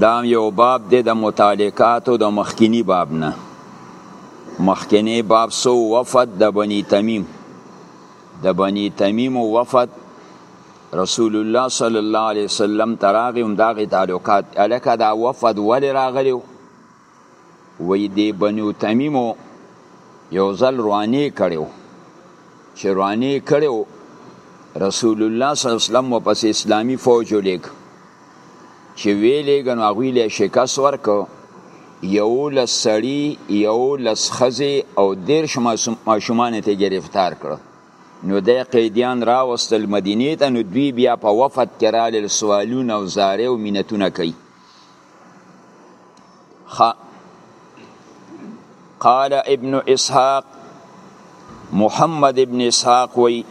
دا یو باب دی د متعلقاتو د مخکینی باب نه مخکینی باب سو وفد د بنی تمیم د بنی تمیم وفد رسول الله صلی الله علیه وسلم تراغی هم داغی تعلقات الکه دا وفد ولی راغلیو وی دی بنو تمیمو یو ځل روانې کړو چې روانې کړو رسول الله صلی الله علیه وسلم و پس اسلامی فوج لیک چې وی لیګن هغه له شکاس ورکو یو لسړی یو لسخزه او دیر شما شومان ته گرفتار کړو نو د قیدیان راوستل مدینه ته نو دوی بیا په وفد کې رالل سوالونه او زاره او مینتونه کوي خ قال ابن اسحاق محمد ابن اسحاق وی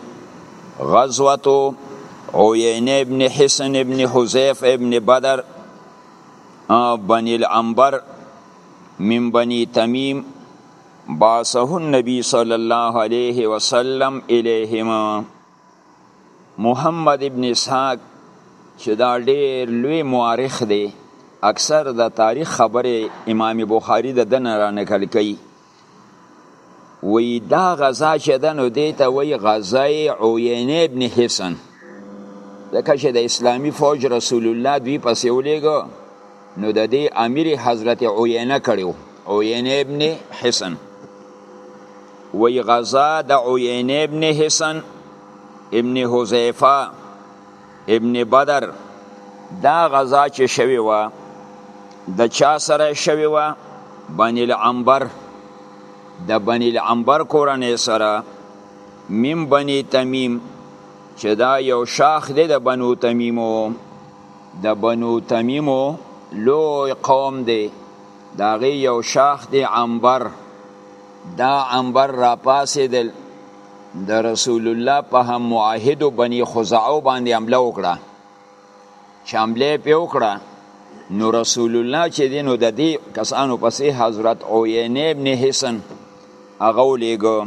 غزوتو عین ابن حسن ابن حذیف ابن بدر بنی الانبر من بنی تمیم باسه النبی صلی الله علیه وسلم الیهما محمد ابن اسحاق چې دا ډیر لوی مورخ دی اکثر د تاریخ خبره امام بخاری د دنه را نقل کوي وی دا غزا چې دنو دیته وی غزای عوین ابن حسن ځکه چې د اسلامی فوج رسول الله دوی پسې ولېږو نو د دې امیر حضرت عینه کړو عینه ابن حسن وی غزا د عینه ابن حسن ابن حذیفه ابن بدر دا غزا چې شوی و د چا سره شوی و بنی العنبر د بنی العنبر کورنۍ سره مم بنی تمیم چې دا یو شاخ دی د بنو تمیمو د بنو تمیمو لوی قوم دی د هغې یو شاخ دی عنبر دا عنبر راپاڅېدل د رسول الله په هم معاهدو بني خزاعو باندې حمله وکړه چې حمله یې پرې وکړه نو رسول الله چې دی نو د دې کسانو پسې حضرت عینه ابن حسن هغه ولېږه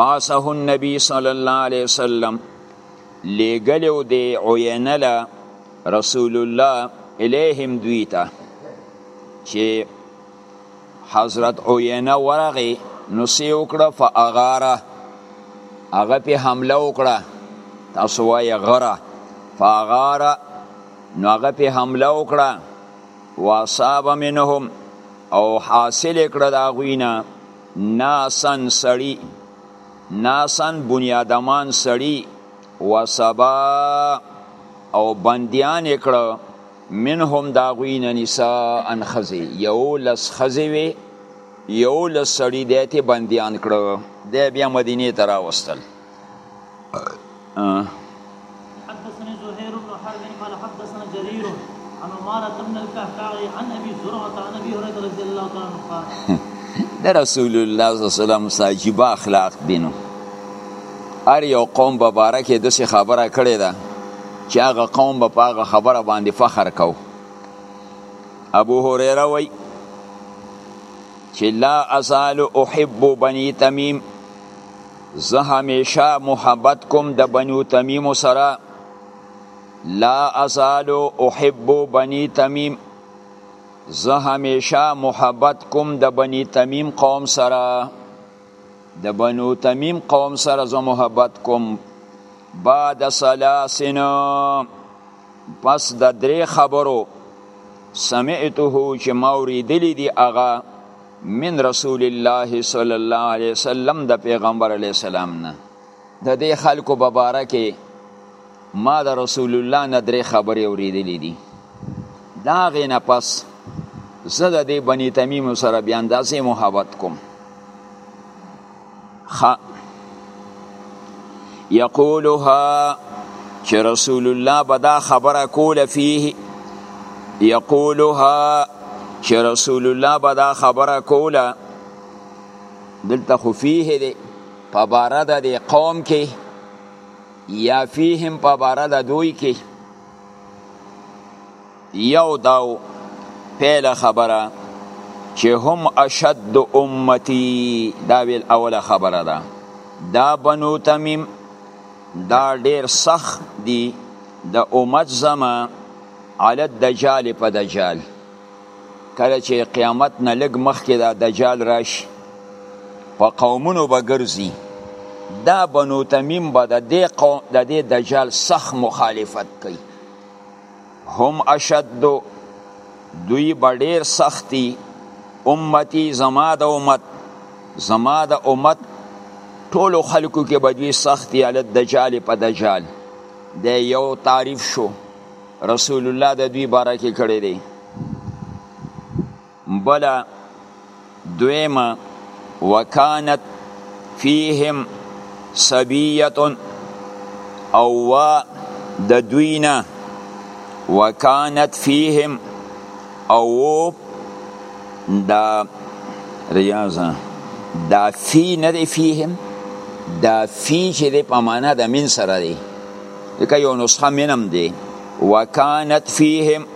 بعثه النبی صلی الله علیه وسلم لیګلو دی عینه له رسول الله الیهم دوی ته چې حضرت عینه ورغه نو سی وکړه فاغاره هغه په حمله وکړه تاسو وایې غره فاغاره نو هغه په حمله وکړه واصاب منهم او حاصل کړه دا غوینه ناسن سړي ناسن بنیادمان سړي وسبا او بندیان کړه منهم دا غوی نه نساء ان خزی یو لس خزی وی یو لس سړی دیتی بندیان کړه دی بیا مدینه ته راوستل حدثني زهير بن حرب قال حدثنا جرير عن عمارة بن الكهكاع عن أبي زرعة عن أبي هريرة رضي الله تعالى عنه قال د رسول الله صلی الله علیه وسلم ساجيبه اخلاق دینو ار یو قوم به باره کې داسې خبره کړې ده چې هغه قوم به په هغه خبره باندې فخر کو ابو هريره وای چې لا ازال احب بني تمیم زه همیشه محبت کوم د بنو تمیم سره لا ازال احب بنی تمیم زه همیشه محبت کوم د بنی تمیم قوم سره د بنو تمیم قوم سره زه محبت کوم بعد سلاسن پس د درې خبرو سمعته چې ما اوریدلی دی هغه من رسول الله صلی الله علیه وسلم د پیغمبر علیه السلام نه د دې خلکو په باره کې ما د رسول الله نه درې خبرې اورېدلې دي د هغې نه پس زه د دې بني تمیم سره بیا اندازې محبت کوم خ یقولها چې رسول الله به دا خبره کوله فيه یقولها چې رسول الله به دا خبره کوله دلته خو فيه دی په باره د قوم کې یا فیهم په باره د دوی کې یو داو پیله خبره چې هم اشد امتی دا ویل اوله خبره ده دا بنو تمیم دا ډیر سخت دی د امت زما علی الدجال په دجال کله چې قیامت نه لږ مخکې دا دجال راشي په قومونو به ګرځي دا بنو تمیم به د دې قوم د دې دجال سخت مخالفت کوي هم اشد دوی به ډیر سختی امتی زما د امت زما د امت ټولو خلکو کې به دوی سختی علی الدجال په دجال د یو تعریف شو رسول الله د دوی باره کې کړی دی بله دویمه وکانت فیهم سبیت او و د دوینا وکانت فیهم او دا ریاضه دا فی نه دی فیهم دا فی چې دی په معنا د من سره دی لکه یو نسخه منم دی وکانت فیهم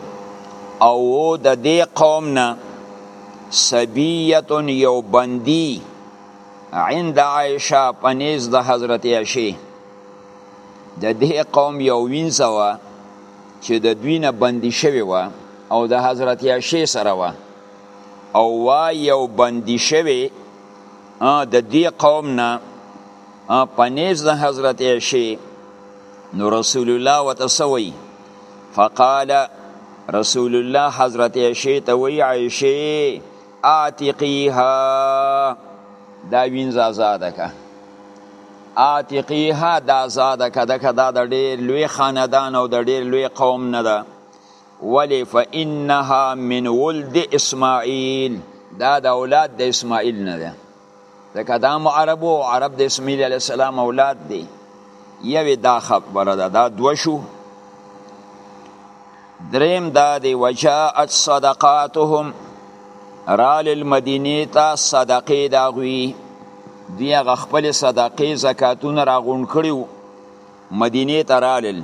او وو د دې قوم نه سبیتون یو بندی عند عائشه پنیز د حضرت عائشه د دې قوم یو وینځه وه چې د دوی نه بندي شوې وه او د حضرت عائشه سره وه او وا یو بندي شوې د دې قوم نه پنیز د حضرت عائشه نو رسول الله وتسوي فقال رسول الله حضرت عائشه ته وی عائشه اعتقيها دا وینځ آزاد کا اعتقيها دا آزاد کا دغه دا د ډېر لوی خاندان او د ډېر لوی قوم نه ده ولی فانها من ولد اسماعیل دا د اولاد د اسماعیل نه ده ځکه دا هم عرب و عرب د اسماعیل علیه السلام اولاد دی یوې دا خبره ده دا دوه شو دریم دا دی وجاءت صدقاتهم رال المدینه ته صدقې د هغوی دوی هغه خپلې صدقې زکاتونه راغونډ کړي وو مدینې ته رالل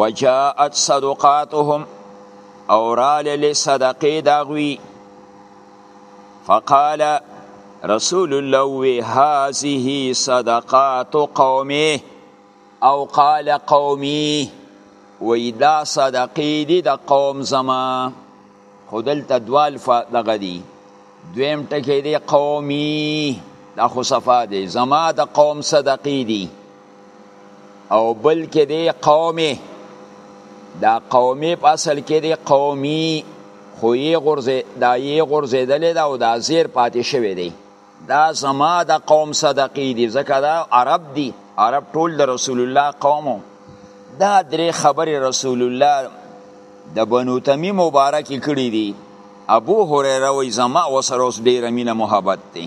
وجاءت صدقاتهم او رالل صدقې د هغوی فقال رسول الله وی هذه صدقات قومه او قال قومي وی دا صدقې دي د قوم زما خودل تدوال دغه دي دویم ټکی دی قومي دا خو صفا دی زما د قوم صدقې دي او بل کې دی قومي دا قومي په اصل کې دی قومي خو یې غورځې دا یې غورځېدلې ده او دا زیر پاتې شوی دی دا زما د قوم صدقې دي ځکه دا عرب دي عرب ټول د رسول الله قومو دا درې خبرې رسول الله د بنو تمیم مبارک کړي دي ابو هريره وای زما وسره اوس ډیره مینه محبت دي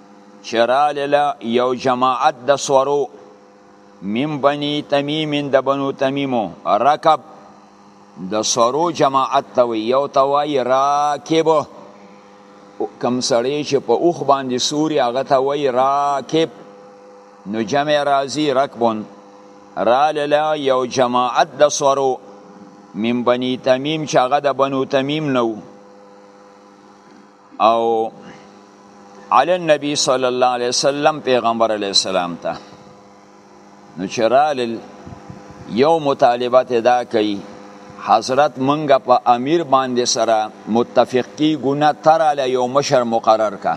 چې رالله یو جماعت د سورو من بنی تمیم د بنو تمیمو رکب د سورو جماعت ته وی یو ته وای راکب کم سړی چې په اوخ باندې سوري هغه ته وای راکب نو جمع راځي رکبون رالله یو جماعت د سورو من بنی تمیم چې هغه د بنو تمیم نو او علی النبی صلی الله علیه وسلم پیغمبر علیه السلام ته نو چې رالل یو مطالبه ته دا کوي حضرت منګه په امیر باندې سره متفق کی ګونه تر علی یو مشر مقرر کا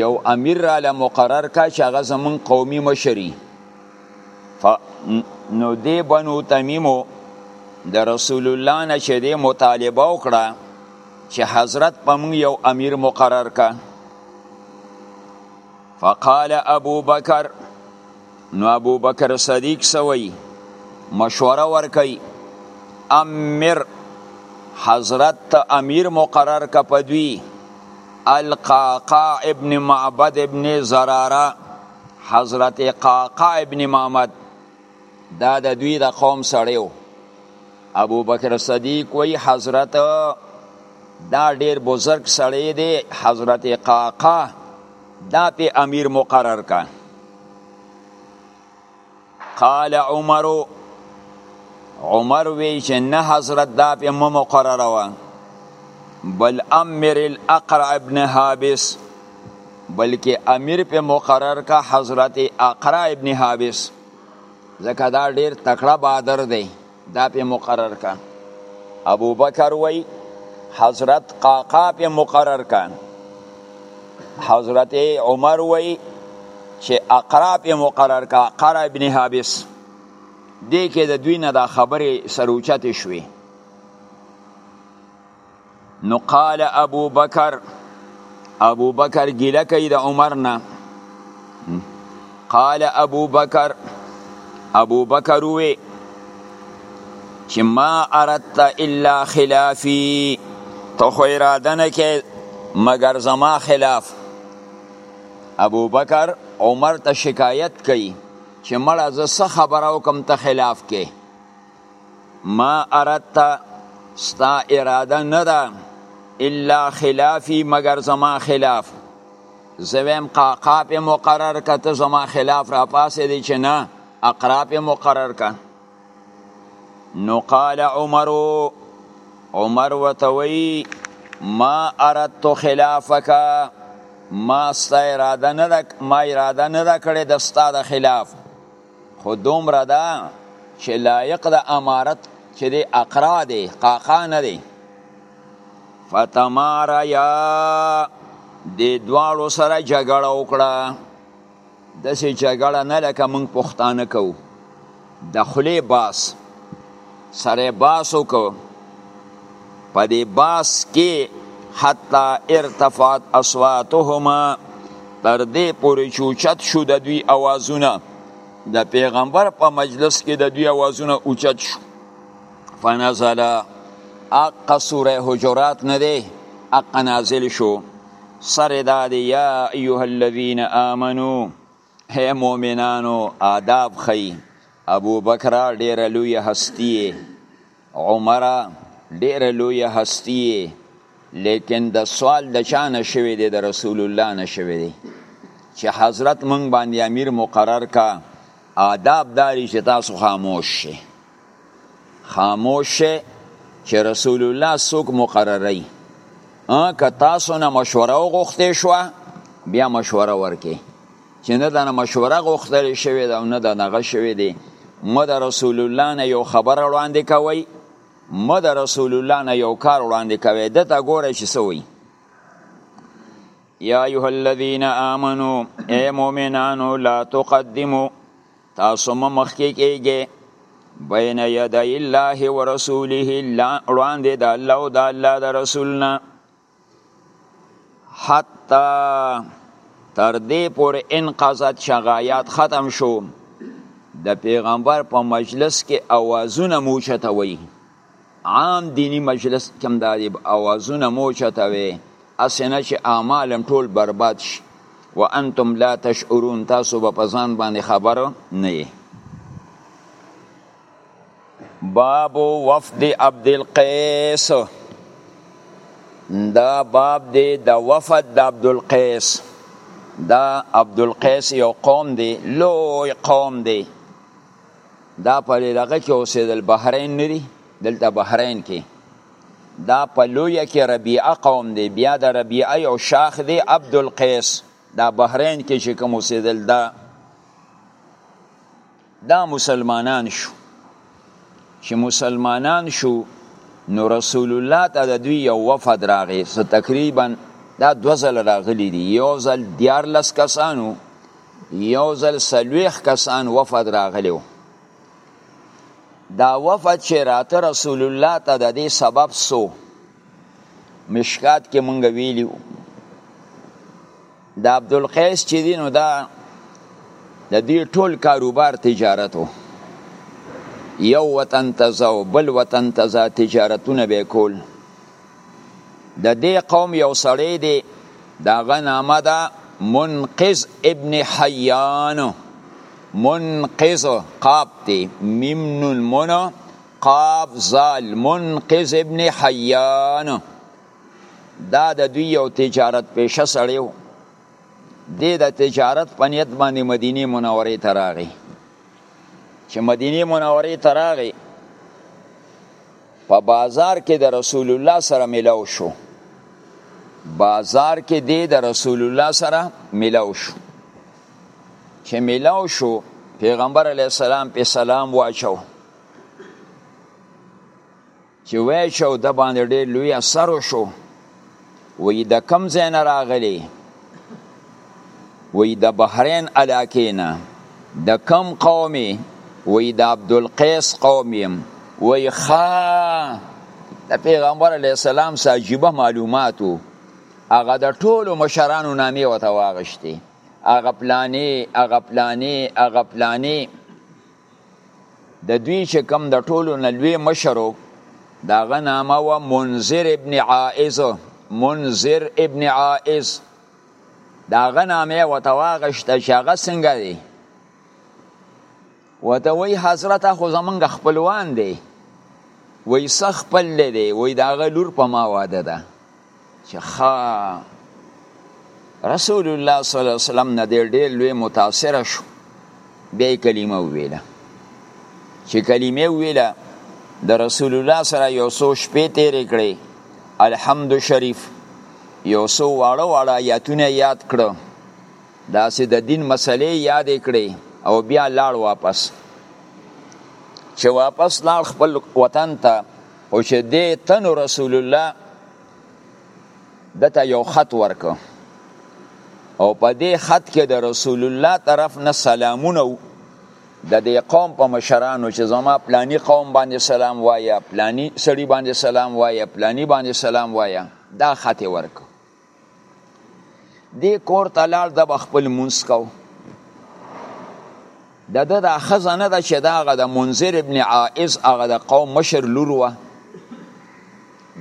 یو امیر را له مقرر کا چې هغه زمون قومي مشري ف... نو دی بنو تمیمو د رسول الله نه چې دی مطالبه وکړه چې حضرت په موږ یو امیر مقرر کا فقال ابو بکر نو ابو بکر صدیق سوی مشوره ورکي امر حضرت ته امیر مقرر کا پدوی القاقا ابن معبد ابن زراره حضرت قاقا ابن معبد دا د دوی د قوم سړی و ابو بکر صدیق وی حضرت دا ډیر بزرگ سړی دی حضرت قاقا دا پی امیر مقرر کا قال عمر عمر وی چې نه حضرت دا پی مقرر و بل امر الاقرع ابن حابس بلکې امیر په مقرر کا حضرت اقرع ابن حابس ځکه دا ډیر تکړه بادر دی دا په مقرر کا ابو بکر وای حضرت قاقا په مقرر کا حضرت عمر وای چې اقرا په مقرر کا قرا ابن حابس دې کې د دوی نه دا خبرې سروچتې شوې نو قال ابو بکر ابو بکر ګیله کوي د عمر نه قال ابو بکر ابو بکر وی چې ما اردت الا خلافی تو خو اراده نه کې مگر زما خلاف ابو بکر عمر ته شکایت کوي چې مړه زه څه خبره وکم ته خلاف کې ما اردت ستا اراده نه ده الا خلافی مگر زما خلاف زویم قاقا په مقرر که ته زما خلاف را پاسې دی چې نه اقرا په مقرر که نو قال عمرو عمر وتوی ما اردت خلافک ما ستا اراده نه ده ما اراده نه ده کړې د ستا د خلاف خو دومره ده چې لایق د امارت چې دی اقرا دی قاقا نه دی فتمارا یا د دواړو سره جګړه وکړه داسې جګړه نه لکه موږ پښتانه کوو د خولې باس سره باس وکړ په دې باس کې حتی ارتفعت اصواتهما تر دې پورې چوچت شو د دوی اوازونه د پیغمبر په مجلس کې د دوی اوازونه اوچت شو فنزل اق سوره حجرات نه دی اق نازل شو سره دا دی یا ایها الذین آمنو هی مؤمنانو آداب خی ابو بکر ډیر لوی هستی عمر ډیر لوی هستی لیکن د سوال د چا نشوي دی د رسول الله نشوي دی چې حضرت مونږ باندې امیر مقرر کا آداب داری چې تاسو خاموش شئ خاموش شئ چې رسول الله څوک مقرروي که تاسو نه مشوره وغوښتې شوه بیا مشوره ورکې چې نه د مشوره غوښتل شوې ده او نه د نغه شوې دي مه د رسول الله نه یو خبر وړاندې کوئ مه د رسول الله نه یو کار وړاندې کوئ دته ګوره چې څه وایي یا ایها الذین آمنو ای مؤمنانو لا تقدمو تاسو مو مخکې کېږئ بین یدی الله و رسوله وړاندې د الله او د الله د رسول نه حتی تر دې پورې انقضت شغایات ختم شو د پیغمبر په مجلس کې اوازونه موچته وي عام دینی مجلس کم دادی اوازونه مو چتوي اسنه چې اعمال ټول برباد شي وانتم لا تشعرون تاسو به په ځان باندې خبر نه یې باب وفد عبد القیس دا باب دی د وفد د عبد القیس دا عبد القیس یو قوم دی لوی قوم دی دا په دغه کې اوسېدل بحرین نه دي دلته بحرین کې دا په لویه کې ربیعه قوم دی بیا د ربیعه یو شاخ دی عبدالقیس دا بحرین کې چې کوم اوسېدل دا دا مسلمانان شو چې مسلمانان شو نو رسول الله ته د دوی یو وفد راغی څه تقریبا دا دوه ځله راغلي دي یو ځل دیارلس کسانو یو ځل سلویخ کسان وفد راغلی و دا وفد چې راته رسول الله ته د دې سبب سو مشکات کې مونږ ویلیو د عبدالقیس چې دی نو دا د دې ټول کاروبار تجارت و یو وطن ته ځو بل وطن ته ځه تجارتونه به کول د دې قوم یو سړی دی دا غ نامه ده منقذ ابن حیان منقذ قاب تی میم نون من قاب زال منقذ ابن حیان دا د دوی یو تجارت پیشه سړی و دی د تجارت په نیت باندې مدینه منورې ته راغی چې مدینه منورې ته راغی په بازار کې د رسول الله سره ملاو شو بازار کې دی د رسول الله سره ملاو شو چې ملاو شو پیغمبر علی السلام په سلام واچو چې واچو د باندې ډېر لوی اثر شو وی د کم ځای نه راغلی وی د بحرین علاقې نه د کم قوم وی د عبدالقیس قوم یم وی خا د پیغمبر علی السلام سره عجیبه معلوماتو هغه د ټولو مشرانو نامې وته واغشتي هغه پلانې هغه پلانې هغه پلانې د دوی چې کم د ټولو نه لوی مشرو دا غ نامه و منذر ابن عائز منذر ابن عائز دا غ نامه و تواغشت چې هغه څنګه دی وته وی حضرت خو زمونږ خپلوان دی وی سخ پل دی وی دا غ لور په ما واده ده چې خا رسول الله صلی الله علیه وسلم نه ډېر ډېر لوی متاثر شو بیا کلمه ویله چې کلمه ویله د رسول الله سره یو څو شپې تیرې کړې الحمد شریف یو څو واړه واړه آیاتونه یاد کړو داسې د دین مسلې یاد کړې او بیا لاړ واپس چې واپس لاړ خپل وطن ته خو چې دې تنو رسول الله دته یو خط ورکو او په دې خط کې د رسول الله طرف نه سلامونه د دې قوم په مشرانو چې زما پلانی قوم باندې سلام وایا پلانی سړی باندې سلام وایا پلانی باندې سلام وایا دا خط ورکو دی کور ته لاړ د خپل مونږ کو د د د خزانه د چې داغه د منذر ابن عائز هغه د قوم مشر لور و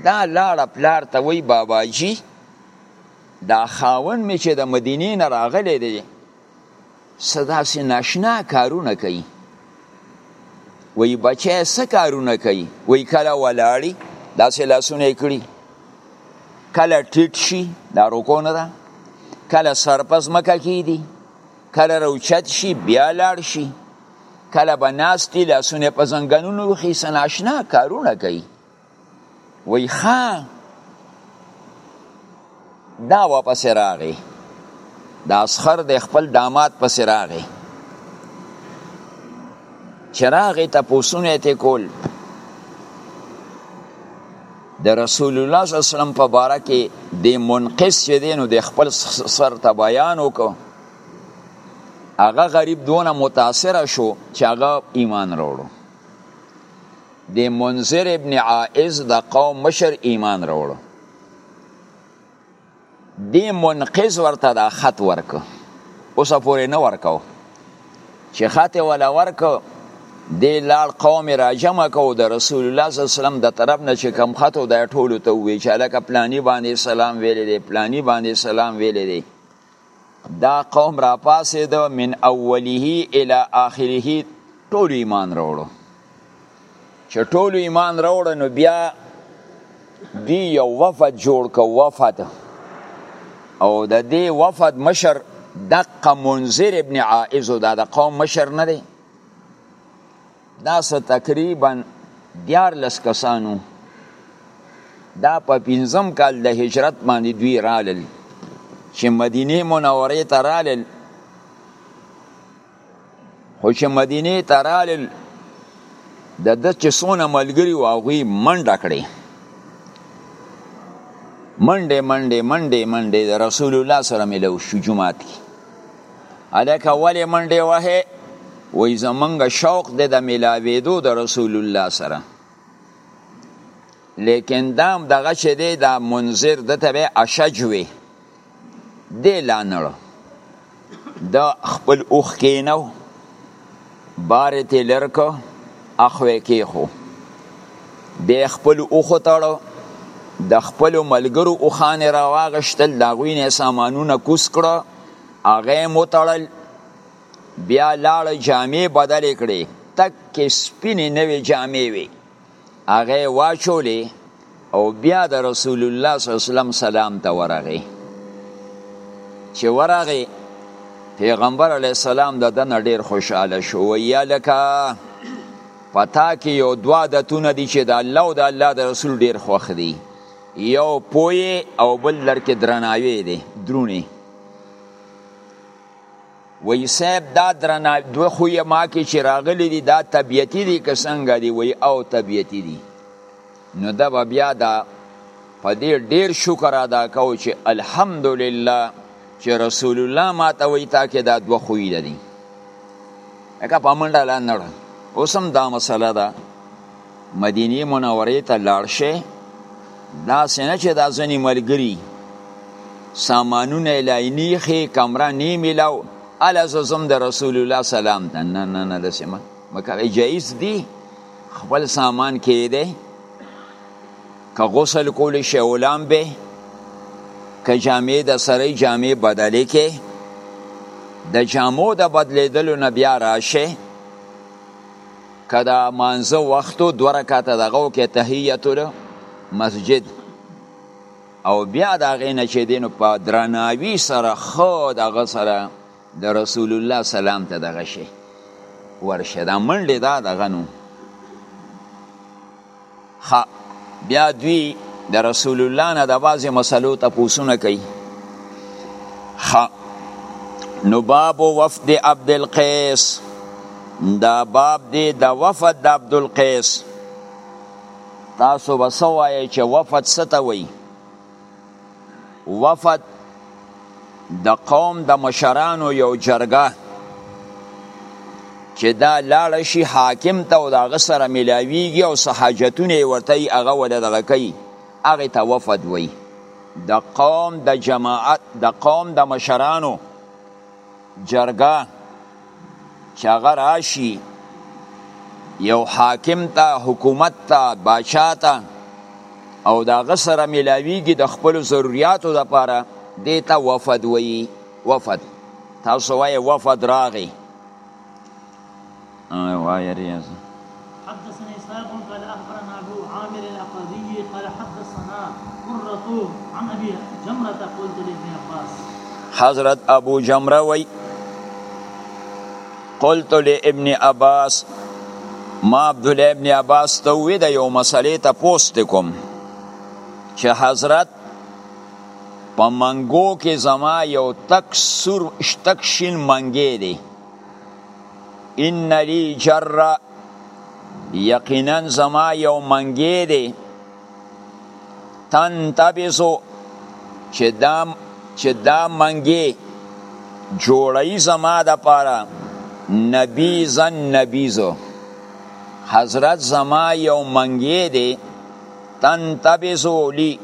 دا لاړه پلار ته وی بابا جی دا خاون می چې د مدینې نه راغلی دی صدا سي ناشنا کارونه کوي وای بچی څه کارونه کوي وای کله ولاړی داسې لاسونه کړی کله ټیټ شي دا رکو نه ده کله سرپس مکه کیدی کله روچت شي بیا لاړ شي کله به ناستی لاسونه په زنګنونو خي سناشنا کارونه کوي وی خا دا واپس راغی دا اسخر د خپل داماد پس راغی چراغی ته پوسونه ته کول د رسول الله صلی الله علیه وسلم په باره کې د منقص چې دی نو د خپل سر ته بیان وکړو هغه غریب دونه متاثر شو چې هغه ایمان راوړو د منذر ابن عائز د قوم مشر ایمان راوړو دی منقذ ورته دا خط ورک اوس پورې نه ورکاو چې خط ولا ورک دی لاړ قوم را جمع کو د رسول الله صلی الله علیه وسلم د طرف نه چې کم خط او د ټولو ته وی چې لکه پلانی باندې سلام ویلې دی پلانی باندې سلام ویلې دی دا قوم را پاسې ده من اوله الى آخره ټول ایمان راوړو چې ټول ایمان راوړ نو بیا دی یو وفد جوړ کو وفد او د دې وفد مشر دقه منذر ابن عائز دا د قوم مشر نه دی دا څه تقریبا دیارلس کسانو دا په پنځم کال د هجرت باندې دوی رالل چې مدینه منورې ته رالل خو چې مدینه ته رالل د د چې څونه ملګري و هغوی منډه کړې منډې منډې منډې منډې د رسول الله سره ملو شو جومات کې الکه ولې منډې وهې وای زمونږ شوق دی د ملاویدو د رسول الله سره لیکن دام دغه چې دی دا منظر د ته به اشج وي دی لانړو د خپل اوخ کینو بارې ته لر که اخوې کې خو بیا خپل اوخو تړو د خپل ملګرو اوخان را واغشتل دا غوی نه سامانونه کوس کړو هغه مو تړل بیا لاړ جامې بدل کړې تک سپینې نوې جامې وي هغه واچولې او بیا د رسول الله صلی الله علیه وسلم سلام ته ورغی چې ورغی پیغمبر علی السلام د دنه ډیر خوشاله شو و یا لکه پتا کې یو دوا د تونه دي چې د الله او د الله د رسول ډیر خوخ دي یو پوی او بل لر کې درناوی دي درونی وی صاحب دا درنا دو خو یې ما کې چې راغلي دي دا طبیعتي دي که څنګه دي وی او طبیعتي دي نو دا به بیا دا په دې ډیر شکر ادا کوو چې الحمدلله چې رسول الله ما ته وی تا کې دا دو خوی دي لکه په منډه لا نړه اوس هم دا مسله ده مدینه منوره ته لاړ شي دا سنه چې دا ځنی ملګری سامانونه لاینی خې کمره نی ملاو الا زم د رسول الله سلام ته نه نه نه د سیمه مکه جایز دی خپل سامان کې دی که غسل کول شي اولام به که جامې د سره جامې بدلې کې د جامو د بدلیدلو نه بیا راشه که د مانځه وخت و دوه رکعته دغه وکړې تحیت مسجد او بیا د هغې نه چې دی نو په درناوي سره ښه د هغه سره د رسول الله سلام ته دغه شي ورشه دا منډې دا دغه نو خ بیا دوی د رسول الله نه د بعضې مسلو ته پوسونه کوي خ نو باب وفد عبد القیس دا باب دی د وفد د عبد القیس تاسو وسوایې چې وفد څه ته وایي وفد د قوم د مشرانو یو جرګه چې دا لاړ شي حاکم ته او دا غسر ملاویږي او صحاجتونه ورته هغه ول دغه کوي هغه ته وفد وای د قوم د جماعت د قوم د مشرانو جرګه چې هغه راشي یو حاکم ته حکومت ته باچا ته او دا غسر ملاویږي د خپل ضرورتو لپاره دیتا وفد وی وفد تاسو وای وفد راغی وايه رياض حدثني ساق قال اخبرنا ابو عامر الاقضي قال حدثنا قرة عن ابي جمرة قلت لابن عباس حضرت ابو جمرة وي قلت لابن عباس ما عبد الله ابن عباس ته وې د یو مسلې ته پوسټ کوم چې حضرت په منګو کې زما یو تک سور شتک شین منګې دی ان لی جر یقینا زما یو منګی دی تن تبسو چې دا چې دا منګی جوړی زما د پاره نبی زن نبیزو حضرت زما یو منګی دی تن تبسو لی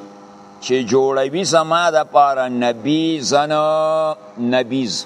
چې جوړوي زما د پاره نبی زن نبیز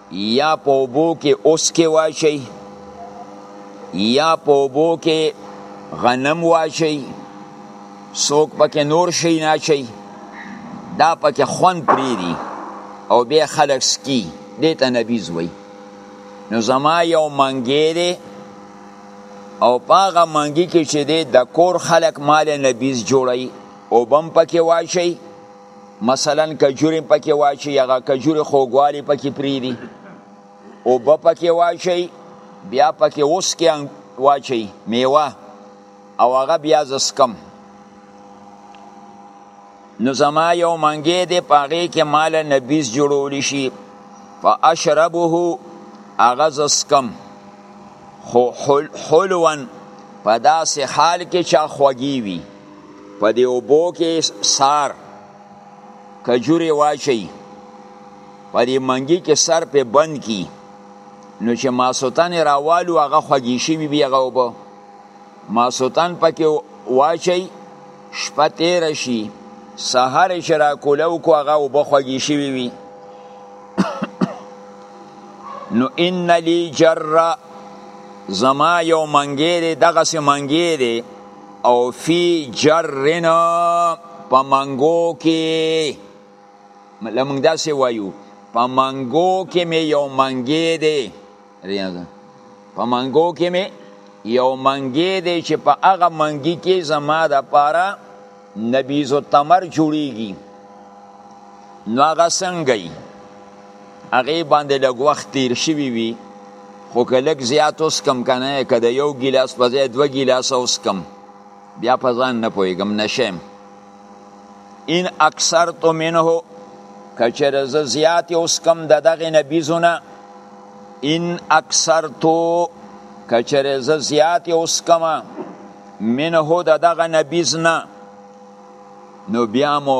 یا په اوبو کې اوسکې واچئ یا په اوبو کې غنم واچئ څوک پکې نور شي نه اچئ دا پکې خوند پرېږدي او بیا خلک سکي دې ته نبیز وایي نو زما یو منګی دی او په هغه منګي کې چې دی د کور خلک مال نبیز جوړوي اوبه هم پکې واچوي مثلا کجوري پکې واچي هغه کجوري خوګوالي پکې پریدي او به پکې واچي بیا پکې اوس کې واچي میوه او هغه بیا زسکم نو زما یو منګې دی پاغې کې مال نبیز جوړول شي فاشربه هغه زسکم خو حلوان په داسې حال کې چا خوږی وي په دې اوبو کې سار کجورې واچي په دې منګي کې سر په بند کی نو چې ماسوتن راوالو هغه خوږی شي بي هغه وبو ماسوتن پکې واچي شپه تیر شي سحر چې را کولو کو هغه وبو خوږی شي وي نو ان لی جر زما یو منګیری دغه سه منګیری او فی جرنا په منګو کې لمونږ داسې وایو په منګو کې مې یو منګې دی په منګو کې مې یو منګې دی چې په هغه منګي کې زما د پاره نبیز التمر جوړیږي نو هغه څنګه هغه باندې لږ وخت تیر شوی وي خو که لږ زیات اوس کم کنه که د یو ګیلاس په ځای دوه ګیلاس اوس کم بیا په ځان نه پوهېږم نشم ان اکثر تو منه که چېرې زه زیات اوس کم د دغې نه بیزونه ان اکثر تو که چېرې زه زیات اوس کم منه د دغه نه بیز نه نو بیا مو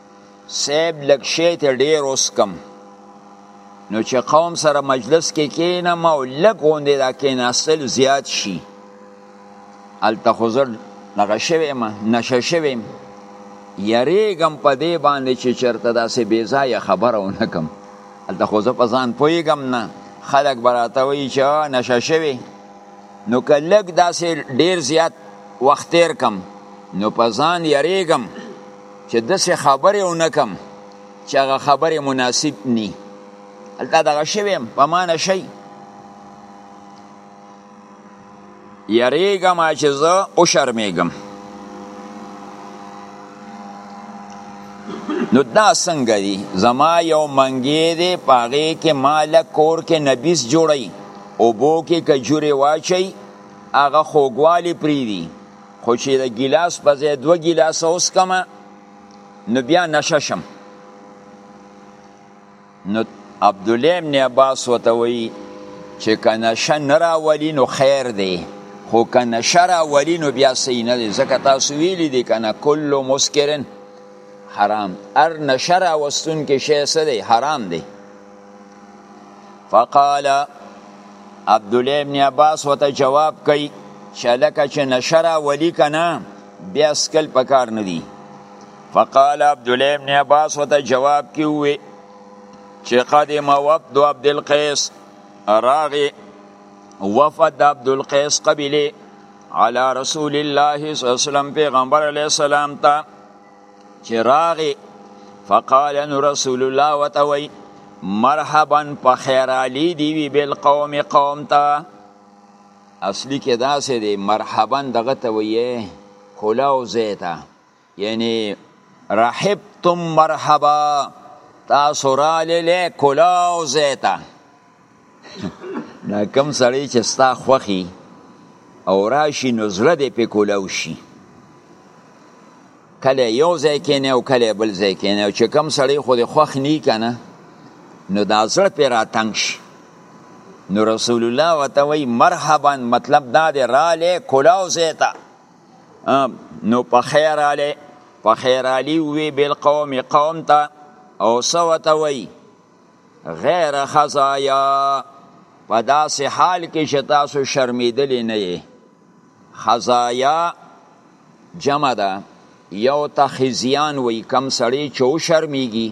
صاحب لږ شی ته ډیر وسکم نو چې قوم سره مجلس کې کینم او لږ غوندې دا کیناستل زیات شي هلته خو زه دغه شوی یم نشه شوی یم یریږم په دې باندې چې چېرته داسې بېځایه خبره ونه کړم هلته خو زه په ځان پوهېږم نه خلک به راته وایي چې نشه شوی نو که لږ داسې ډېر زیات وخت تېر کړم نو په ځان یریږم چې داسې خبرې ونه کم چې هغه خبرې مناسب نی هلته دغه شوی یم په ما نه شي یریږم چې زه وشرمیږم نو دا څنګه دی زما یو منګی دی پاغې کې مال کور کې نبیس جوړی او بو کې کجوري واچي هغه خوګوالی پری دی خو چې د ګیلاس په ځای دوه ګیلاسه وڅکم نو بیا نشه شم نو عبدالله ابن عباس ورته وایي چې که نشه نه راولي نو خیر دی خو که نشه راولي نو بیا صحیح نه دی ځکه تاسو ویلي دي که نه کل مسکرن حرام هر نشه راوستونکی شی څه دی حرام دی فقال عبد الله ابن عباس وته جواب کوي چې لکه چې نشرا ولي کنه بیا سکل پکار نه دي فقال عبد الله ابن عباس وته جواب کی وي چې قدم وفد عبد القيس راغي وفد عبد القيس قبيله على رسول الله صلى الله عليه وسلم پیغمبر علیه السلام ته چې راغی فقال ان رسول الله وتوي مرحبا په خیر علی دی وی بل قوم قوم ته اصلي کې دا سه دی مرحبا دغه ته وی کلاو زیتا یعنی رحبتم مرحبا تاسو را للی کلاو زیتا دا کم سړی چې ستا خوخي او راشي نو زړه دې په کولاو شي کله یو ځای کې نه او کله بل ځای کې نه چې کم سړی خو دې خوخ نه کنه نو دا زړه په راتنګ شي نو رسول الله وته وی مرحبا مطلب دا دې رااله کولاو زیتا نو په خیر اله په خیر علی وی بل قوم قوم ته او سوته وی غیر خزایا په داسې حال کې چې تاسو شرمیدلی نه یې خزایا جمع ده یو ته خزیان وی کم سړی چې و شرمیږي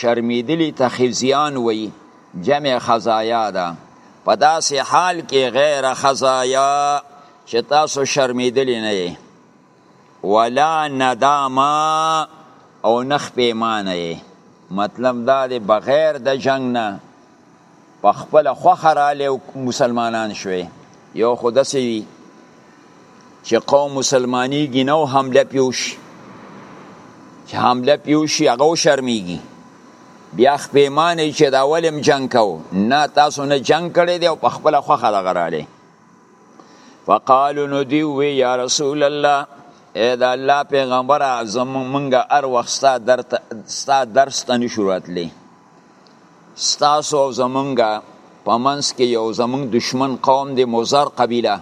شرمیدلی ته خزیان وی جمع خزایا ده په داسې حال کې غیر خزایا چې تاسو شرمیدلی نه یې ولا نداما او نخ پیمانه مطلب دا دی بغیر د جنگ نه په خپل خوخه رالی مسلمانان شوي یو خو داسې وي چې قوم مسلمانېږي نه او حمله پې وشي چې حمله پې وشي هغه وشرمېږي بیا خپېمانه چې دا ولې هم جنګ کوو نه تاسو نه جنګ کړی دی او په خپله خوښه دغه رالی فقالو نو دی وی یا رسول الله اے دا الله پیغمبر اعظم منګه ار وخت ستا در ستا درس ته نشوراتلی ستا سو زمونګه پمنس کې یو زمونږ دشمن قوم دی مزر قبیله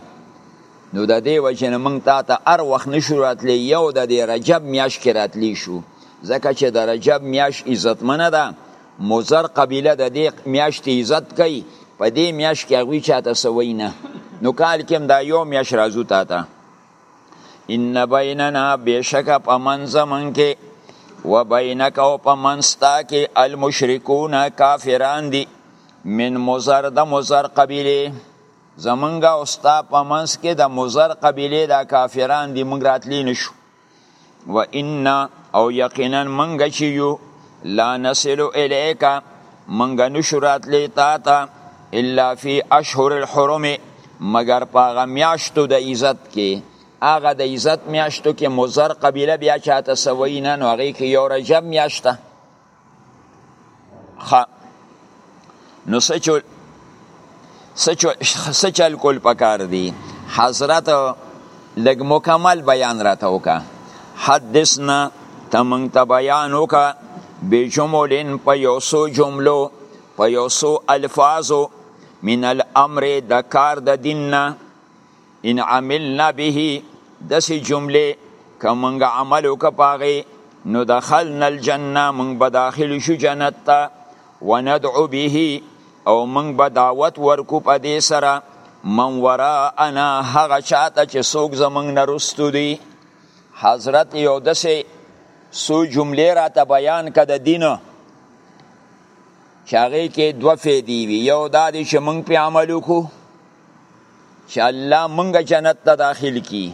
نو د دې وجه نه مونږ تا ته ار وخت نشو راتلی یو د دې رجب میاش کې راتلی شو ځکه چې د رجب میاش عزتمنه ده مزر قبیله د دې میاشتې عزت کوي په دې میاشت کې هغوی چاته څه وایي نه نو کال کې هم دا یو میاشت راځو تا ته ان بیننا بېشکه په منځ زمونږ کې و بینک او په منځ ستا کې المشرکون کافران دي من مزر د مزر قبیله زمونږ او ستا په منځ کې د مزر قبیله دا کافران دي موږ راتلی نشو و ان او یقینا منګه چې یو لا نصل الیک منګه نشرات لیتا تا الا فی اشهر الحرم مگر پاغه میاشتو د عزت کې هغه د عزت میاشتو کې مزر قبیله بیا چاته سوی نه نو هغه کې یو رجب میاشته خ نو سچو سچو سچل کول پکار دی حضرت لګ مکمل بیان راته وکا حدثنا تمنګ ته بیان وکا بجملن په یوسو جملو په یوسو الفاظو من الامر د کار د دیننا ان عملنا به دسی جمله که منګه عمل وکپاغه نو دخلنا الجنه منګ به داخل شو جنت ته وندعو به او منګ به دعوت ورکو په دې سره من وراءنا هغه چاته چې څوک زمنګ نرستو دی حضرت یو دسه سو جمله را ته بیان کده دینه چې هغه کې دوه فیدی وی یو دا دی چې منګ په عمل وکړو چې الله مونږ جنت ته داخل کی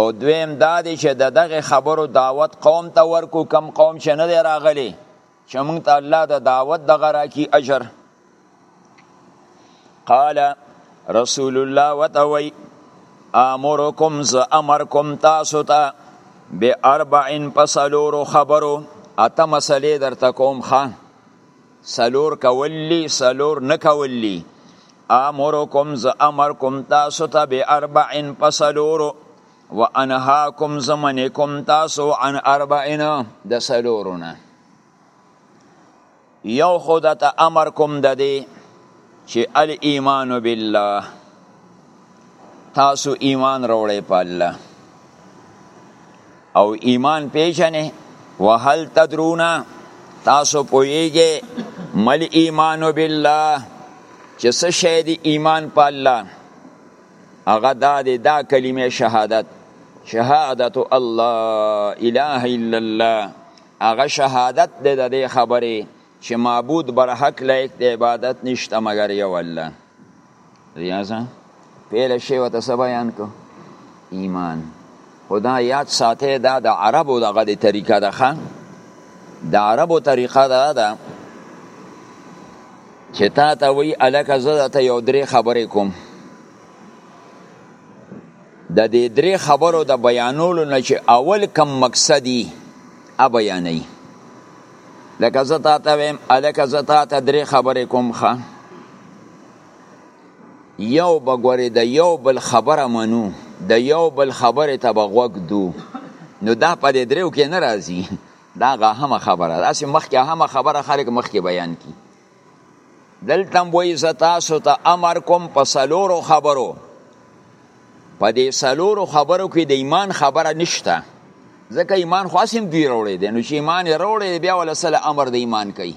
او دویم دا دی چې د دغه خبرو دعوت قوم ته ورکو کم قوم چې نه دی راغلی چې مونږ ته الله د دعوت دغه راکی اجر قال رسول الله وتوي امركم ز امركم تاسو ته به اربعين پسلورو خبرو اته مسلې درته کوم خان سلور کولی سلور نکولی امرکم ز امرکم تاسو ته به اربعین پسلورو و انهاکم زمنکم تاسو عن اربعین د سلورونه یو خود ته امر کوم د دې چې الایمان بالله تاسو ایمان راوړی په الله او ایمان پیژنې وهل تدرونا تاسو پویږئ مل ایمان بالله چې څه شی دی ایمان په الله هغه دا دی دا کلمه شهادت شهادت الله اله الا الله هغه شهادت دی د خبرې چې معبود بر حق لایق د عبادت نشته مگر یو الله ریاضه پیله شی وته څه بیان کو ایمان خدا یاد ساته دا د عربو دغه د طریقه ده ښه د عربو طریقه ده ده چې تا ته وی الکه زه ته یو درې خبرې کوم د دې درې خبرو د بیانولو نه چې اول کم مقصدی ا بیانې لکه زه تا ته ویم الکه زه تا ته درې خبرې کوم ښه یو به ګورې د یو بل خبره منو د یو بل خبرې ته به غوږ دو نو دا په دې دریو کې نه راځي دا هغه هم خبره ده چې مخکې هم خبره خلک مخکې بیان کی دلته وایي زه تاسو ته امر کوم په څلورو خبرو په دې څلورو خبرو کې د ایمان خبره نشته ځکه ایمان خو هسې هم دوی راوړی دی نو چې ایمان یې راوړی دی بیا وله سله امر د ایمان کوي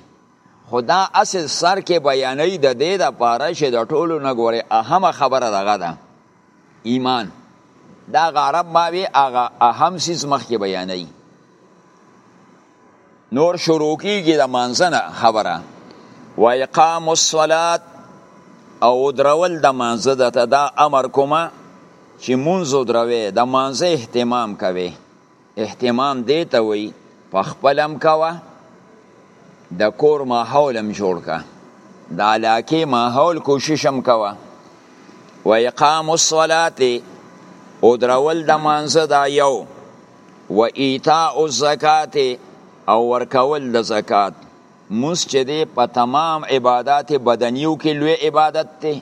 خو دا اصل سر کې بیانوي د دې دپاره چې د ټولو نه ګورې اهمه خبره دغه ده ایمان دا غرب ماوی هغه اهم سیس مخکې بیانوي نور شروع کیږي د مانځنه خبره و اقام الصلات او درول د مانځه د ته دا امر کومه چې مونږ دروي د مانځه اهتمام کوي اهتمام دی ته وی په خپل هم کوه د کور ماحول هم جوړ کا د علاقه ماحول کوشش هم کوه و اقام الصلات او درول د مانزه دا یو و ایتاء الزکات او ورکول د زکات مسجد په تمام عبادت بدنیو کې لوی عبادت ته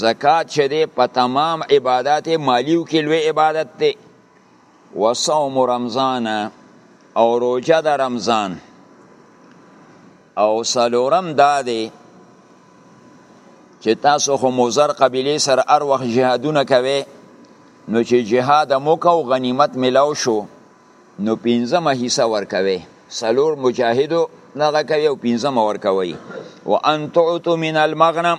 زکات چې په تمام عبادت مالیو کې لوی عبادت ته وصوم رمضان او روجه د رمضان او سلورم دا دی چې تاسو خو مزر قبیله سره هر وخت جهادونه کوي نو چې جهاد مو کو غنیمت ملاو شو نو پنځمه حصہ ورکوي سلور مجاهدو دغه کوي او پنځمه ورکوي وان تعطوا من المغنم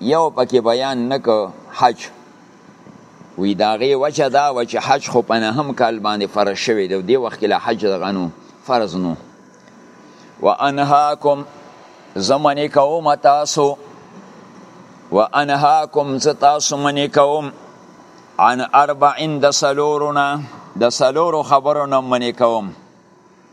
یو پکې بیان نه که حج وی داغه وجه دا و چې حج خو په نهم کال باندې فرض شوی دی دی وخت کې له حج غنو فرض نو وانهاکم زمنه کوم تاسو وانهاکم تاسو منی کوم عن اربع د سلورنا د سلورو خبرو نه منی کوم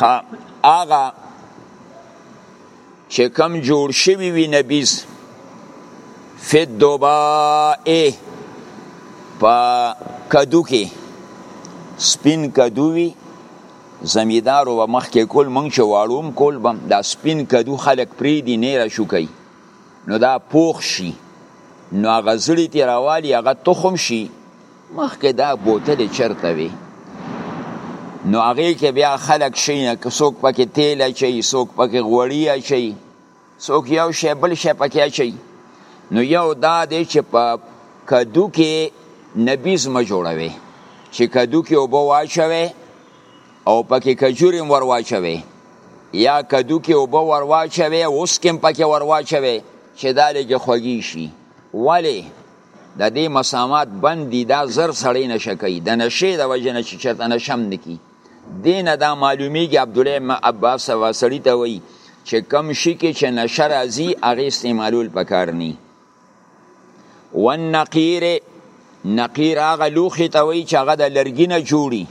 ها هغه چې کم جوړ شوی وي نبیز فی الدبائه په کدو کې سپین کدو وي زمیدار و مخ کې کول مونږ چې واړوم کول بم دا سپین کدو خلک پری دی نه را شو کوي نو دا پوخ شي نو هغه زړی تی راوالی هغه تخم شي مخکې دا بوتلې چرته وي نو هغه کې بیا خلک شي نه څوک پکې تیل اچي څوک پکې غوړی اچي څوک یو شی بل شی پکې اچي نو یو دا دی چې په کدو کې نبیز ما جوړوي چې کدو کې وبو واچوي او پکې کجوري ور واچوي یا کدو کې وبو ور واچوي اوس کې پکې ور واچوي چې دا لګي خوږی شي ولی د دې مسامات بند دي دا زر سړی نشه کوي د نشې د وجه نه چې چېرته نشه هم نه کي دې نه دا معلومیږي عبدالله ابن عباس سوا سړي ته وایي چې کم شي کې چې نشه راځي هغې استعمالول پکار ني والنقیر نقیر هغه لوښي ته وایي چې هغه د لرګي نه جوړي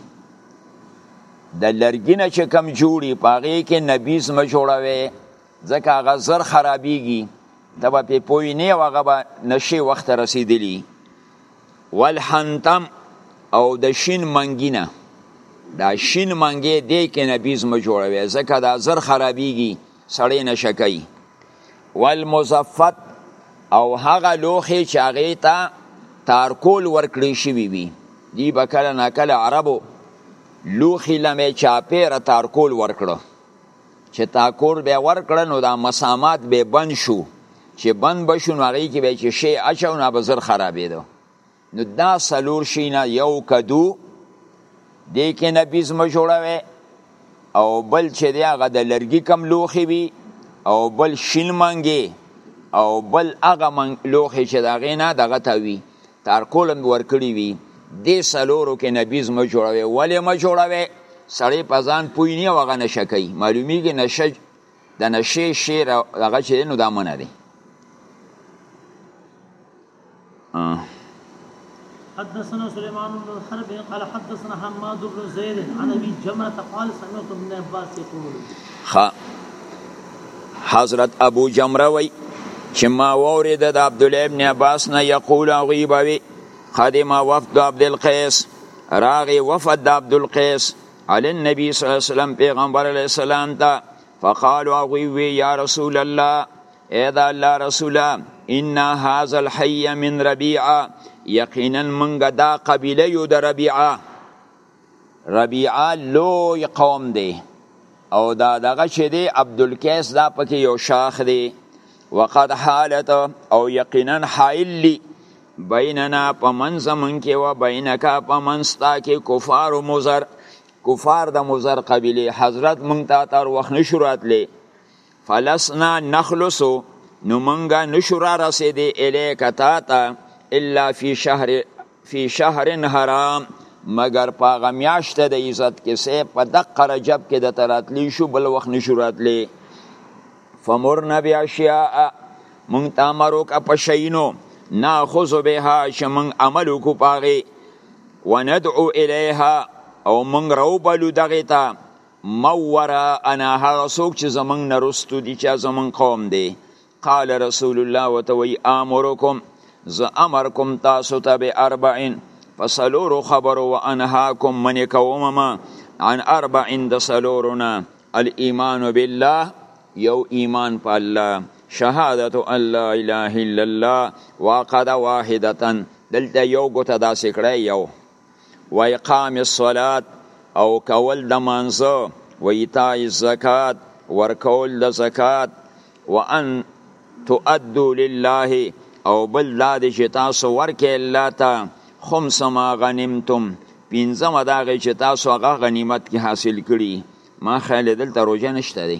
د لرګي نه چې کم جوړي په هغې کې نبیز مه جوړوي ځکه هغه زر خرابیږي ته به پې پوی نه او هغه به نشي وخت رسیدلی والحنتم او د شین منګینه دا شین منګې دی کې نبیز مو جوړوي ځکه دا زر خرابیږي سړی نشه کوي والمزفت او هغه لوخي چې هغه ته تارکول ورکړی شوی وي دی به کله ناکله عربو لوخي لمه چاپیره تارکول ورکړو چې تاکور به ورکړه نو دا مسامات به بند شو چې بند بشو نو هغه کې به چې شی اچو نه به زر خرابېدو نو دا سلور شي نه یو کدو دې کې نه بیز م جوړوي او بل چې دی هغه د لرګي کم لوخي وي او بل شین منګي او بل هغه من لوخي چې دا غینا دغه تا وي تارکوله مې ورکړي وي دې سلورو کې نبیز مه جوړوي ولې مه جوړوي سړی په ځان پوی نه او هغه نشه کوي معلومیږي نشه د نشې شعر هغه چې نو دا منه دی حدثنا سليمان بن الحرب قال حدثنا حماد بن زيد عن ابي جمره قال سمعت ابن عباس يقول خا حضرت ابو جمره وی چې ما وورید د عبد الله ابن عباس نه یقول غیبوی قدم وفد عبد القیس راغی وفد عبد القیس علی النبی صلی الله علیه وسلم پیغمبر علیه السلام ته فقالوا غوی وی یا رسول الله اے دا الله رسولا ان هاذا الحي من ربيعه یقینا منګه دا قبیله یو د ربيعه ربیعه لوی قوم دی او دا دغه چې دی عبدالقیس دا پکې یو شاخ دی وقد حالت او یقینا حائل لی بیننا په منځ من کې و بینکا په منځ تا کې کفار و مزر کفار د مزر قبیله حضرت مونږ ته تر وخت نشو راتلی فلسنا نخلصو نو مونږه نشو را رسیدې الیک تا ته الا فی شهر فی شهر حرام مگر پاغه میاشت د عزت کې سه په دقه رجب کې د تراتلی شو بل وخت نشو راتلی فمر نبی اشیاء مونږ ته امر وکړه په شینو ناخذ بها چې مونږ عمل وکړو پاغې وندعو الیها او مونږ راوبلو دغې ته موره انا هغه څوک چې زمونږ نه رستو دي چې زمونږ قوم دی قال رسول الله وته وی امرکم ز امر کوم تاسو ته به اربعین فسلورو خبرو وانهاکم من کوم ما عن اربعین د سلورنا الايمان بالله یو ایمان په الله شهادت ان لا اله الا الله وقد واحده دلته یو ګوته داسې کړی یو و اقام الصلات او کول د مانزه و ایتاء الزکات ورکول د زکات و ان تؤدوا لله او بل دا دی چې تاسو ورکې الله ته خمس ما غنمتم پنځمه دا غي چې تاسو هغه غنیمت کې حاصل کړي ما خیال دلته روزه نشته دی